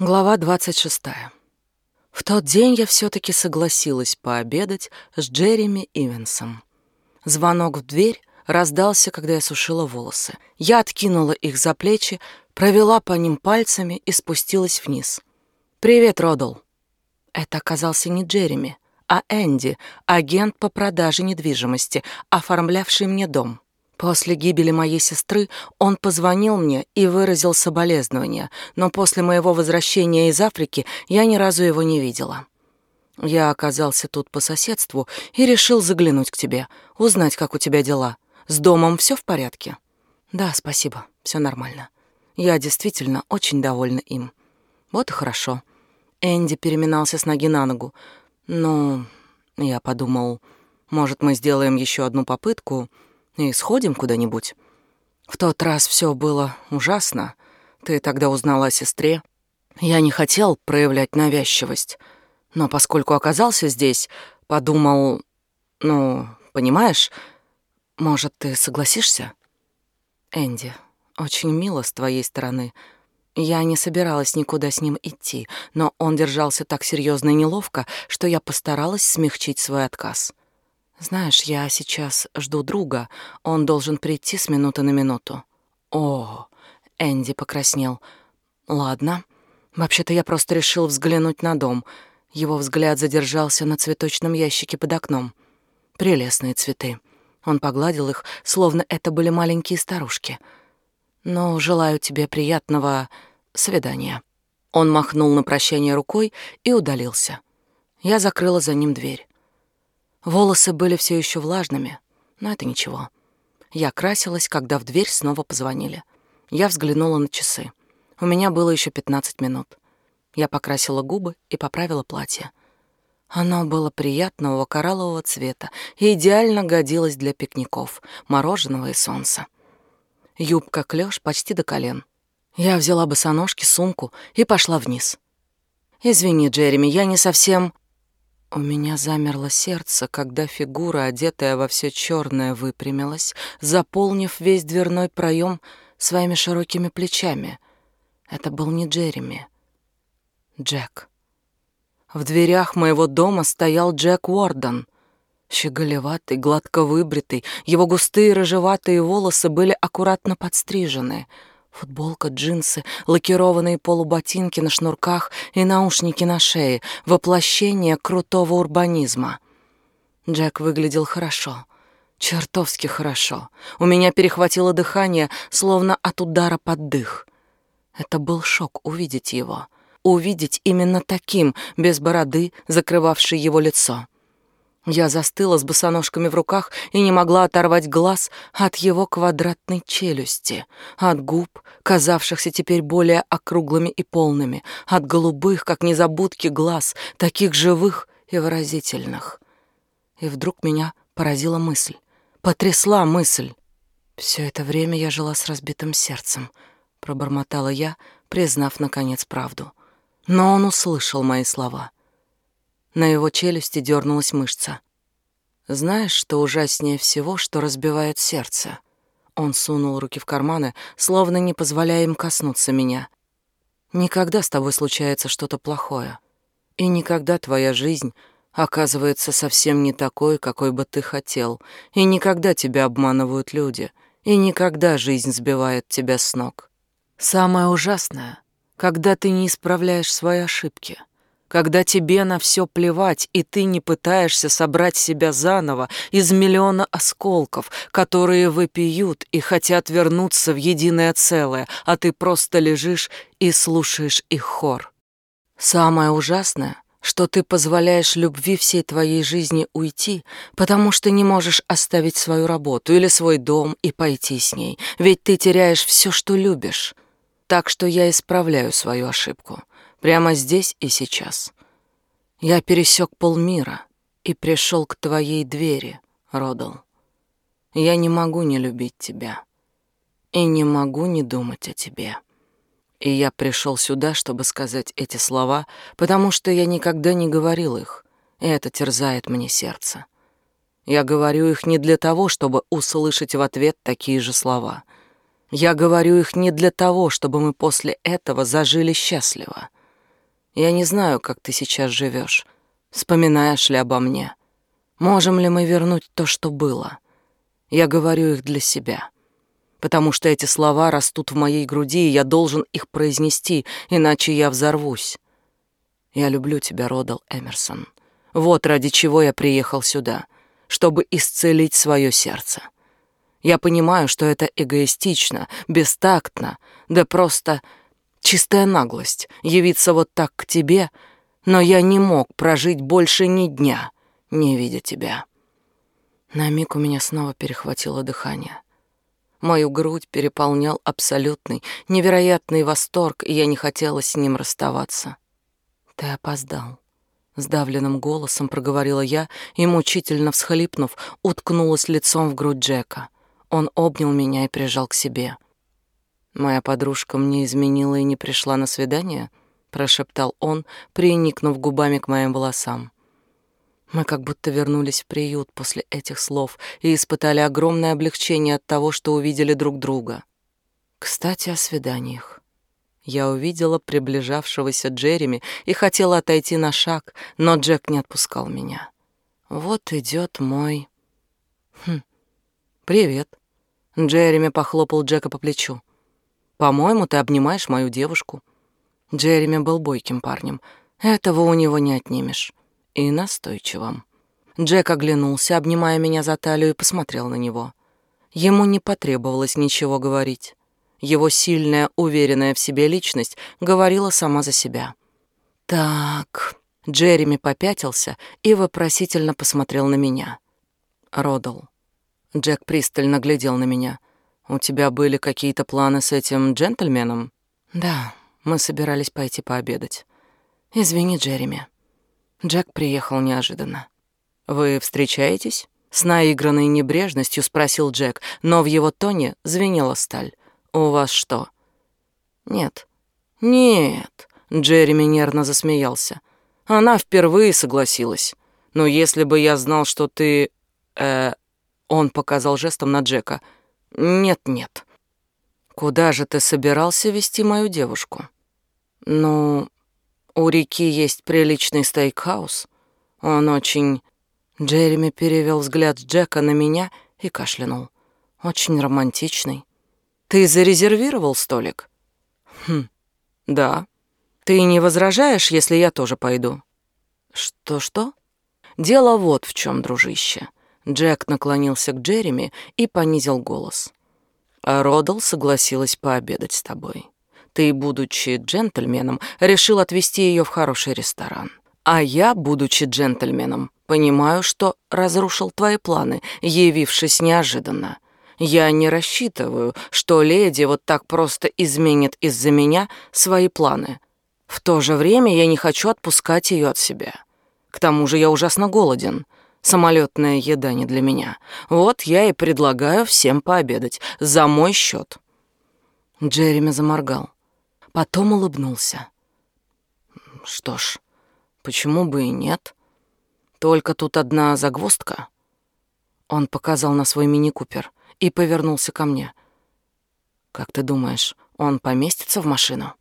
Глава 26. В тот день я все-таки согласилась пообедать с Джереми Ивенсом. Звонок в дверь раздался, когда я сушила волосы. Я откинула их за плечи, провела по ним пальцами и спустилась вниз. «Привет, Родл». Это оказался не Джереми, а Энди, агент по продаже недвижимости, оформлявший мне дом. После гибели моей сестры он позвонил мне и выразил соболезнования, но после моего возвращения из Африки я ни разу его не видела. Я оказался тут по соседству и решил заглянуть к тебе, узнать, как у тебя дела. С домом все в порядке? Да, спасибо, все нормально. Я действительно очень довольна им. Вот и хорошо. Энди переминался с ноги на ногу. Ну, я подумал, может, мы сделаем еще одну попытку — и сходим куда-нибудь. В тот раз все было ужасно. Ты тогда узнала о сестре. Я не хотел проявлять навязчивость, но поскольку оказался здесь, подумал, ну, понимаешь, может, ты согласишься? Энди, очень мило с твоей стороны. Я не собиралась никуда с ним идти, но он держался так серьезно и неловко, что я постаралась смягчить свой отказ. Знаешь, я сейчас жду друга. Он должен прийти с минуты на минуту. О, Энди покраснел. Ладно. Вообще-то я просто решил взглянуть на дом. Его взгляд задержался на цветочном ящике под окном. Прелестные цветы. Он погладил их, словно это были маленькие старушки. Но желаю тебе приятного свидания. Он махнул на прощание рукой и удалился. Я закрыла за ним дверь. Волосы были все еще влажными, но это ничего. Я красилась, когда в дверь снова позвонили. Я взглянула на часы. У меня было еще 15 минут. Я покрасила губы и поправила платье. Оно было приятного кораллового цвета и идеально годилось для пикников, мороженого и солнца. Юбка клёш почти до колен. Я взяла босоножки, сумку и пошла вниз. «Извини, Джереми, я не совсем...» У меня замерло сердце, когда фигура, одетая во все черное, выпрямилась, заполнив весь дверной проем своими широкими плечами. Это был не Джереми. Джек. В дверях моего дома стоял Джек Уорден. Щеголеватый, гладко выбритый, его густые рыжеватые волосы были аккуратно подстрижены — Футболка, джинсы, лакированные полуботинки на шнурках и наушники на шее — воплощение крутого урбанизма. Джек выглядел хорошо, чертовски хорошо. У меня перехватило дыхание, словно от удара под дых. Это был шок увидеть его. Увидеть именно таким, без бороды, закрывавшей его лицо. Я застыла с босоножками в руках и не могла оторвать глаз от его квадратной челюсти, от губ, казавшихся теперь более округлыми и полными, от голубых, как незабудки, глаз, таких живых и выразительных. И вдруг меня поразила мысль, потрясла мысль. Все это время я жила с разбитым сердцем, пробормотала я, признав, наконец, правду. Но он услышал мои слова — на его челюсти дернулась мышца. «Знаешь, что ужаснее всего, что разбивает сердце?» Он сунул руки в карманы, словно не позволяя им коснуться меня. «Никогда с тобой случается что-то плохое. И никогда твоя жизнь оказывается совсем не такой, какой бы ты хотел. И никогда тебя обманывают люди. И никогда жизнь сбивает тебя с ног. Самое ужасное, когда ты не исправляешь свои ошибки» когда тебе на все плевать, и ты не пытаешься собрать себя заново из миллиона осколков, которые выпьют и хотят вернуться в единое целое, а ты просто лежишь и слушаешь их хор. Самое ужасное — что ты позволяешь любви всей твоей жизни уйти, потому что не можешь оставить свою работу или свой дом и пойти с ней, ведь ты теряешь все, что любишь. Так что я исправляю свою ошибку. Прямо здесь и сейчас. Я пересек полмира и пришел к твоей двери, Родал. Я не могу не любить тебя и не могу не думать о тебе. И я пришел сюда, чтобы сказать эти слова, потому что я никогда не говорил их, и это терзает мне сердце. Я говорю их не для того, чтобы услышать в ответ такие же слова. Я говорю их не для того, чтобы мы после этого зажили счастливо — Я не знаю, как ты сейчас живешь. Вспоминаешь ли обо мне? Можем ли мы вернуть то, что было? Я говорю их для себя. Потому что эти слова растут в моей груди, и я должен их произнести, иначе я взорвусь. Я люблю тебя, Родал Эмерсон. Вот ради чего я приехал сюда, чтобы исцелить свое сердце. Я понимаю, что это эгоистично, бестактно, да просто чистая наглость явиться вот так к тебе, но я не мог прожить больше ни дня, не видя тебя. На миг у меня снова перехватило дыхание. Мою грудь переполнял абсолютный, невероятный восторг, и я не хотела с ним расставаться. «Ты опоздал», — сдавленным голосом проговорила я и, мучительно всхлипнув, уткнулась лицом в грудь Джека. Он обнял меня и прижал к себе. «Моя подружка мне изменила и не пришла на свидание?» — прошептал он, приникнув губами к моим волосам. Мы как будто вернулись в приют после этих слов и испытали огромное облегчение от того, что увидели друг друга. Кстати, о свиданиях. Я увидела приближавшегося Джереми и хотела отойти на шаг, но Джек не отпускал меня. Вот идет мой... Хм. Привет. Джереми похлопал Джека по плечу. По-моему, ты обнимаешь мою девушку. Джереми был бойким парнем. Этого у него не отнимешь и настойчивым. Джек оглянулся, обнимая меня за талию, и посмотрел на него. Ему не потребовалось ничего говорить. Его сильная, уверенная в себе личность говорила сама за себя. «Так...» Джереми попятился и вопросительно посмотрел на меня. «Родал». Джек пристально глядел на меня. «У тебя были какие-то планы с этим джентльменом?» «Да, мы собирались пойти пообедать. Извини, Джереми». Джек приехал неожиданно. «Вы встречаетесь?» С наигранной небрежностью спросил Джек, но в его тоне звенела сталь. «У вас что?» «Нет». «Нет», — Джереми нервно засмеялся. «Она впервые согласилась. Но если бы я знал, что ты...» э Он показал жестом на Джека. «Нет-нет». «Куда же ты собирался вести мою девушку?» «Ну, у реки есть приличный стейкхаус. Он очень... Джереми перевел взгляд Джека на меня и кашлянул. Очень романтичный. Ты зарезервировал столик? Хм, да. Ты не возражаешь, если я тоже пойду? Что-что? Дело вот в чем, дружище. Джек наклонился к Джереми и понизил голос. А согласилась пообедать с тобой ты, будучи джентльменом, решил отвезти ее в хороший ресторан. А я, будучи джентльменом, понимаю, что разрушил твои планы, явившись неожиданно. Я не рассчитываю, что леди вот так просто изменит из-за меня свои планы. В то же время я не хочу отпускать ее от себя. К тому же я ужасно голоден. Самолетная еда не для меня. Вот я и предлагаю всем пообедать за мой счет. Джереми заморгал. Потом улыбнулся. Что ж, почему бы и нет? Только тут одна загвоздка. Он показал на свой мини-купер и повернулся ко мне. Как ты думаешь, он поместится в машину?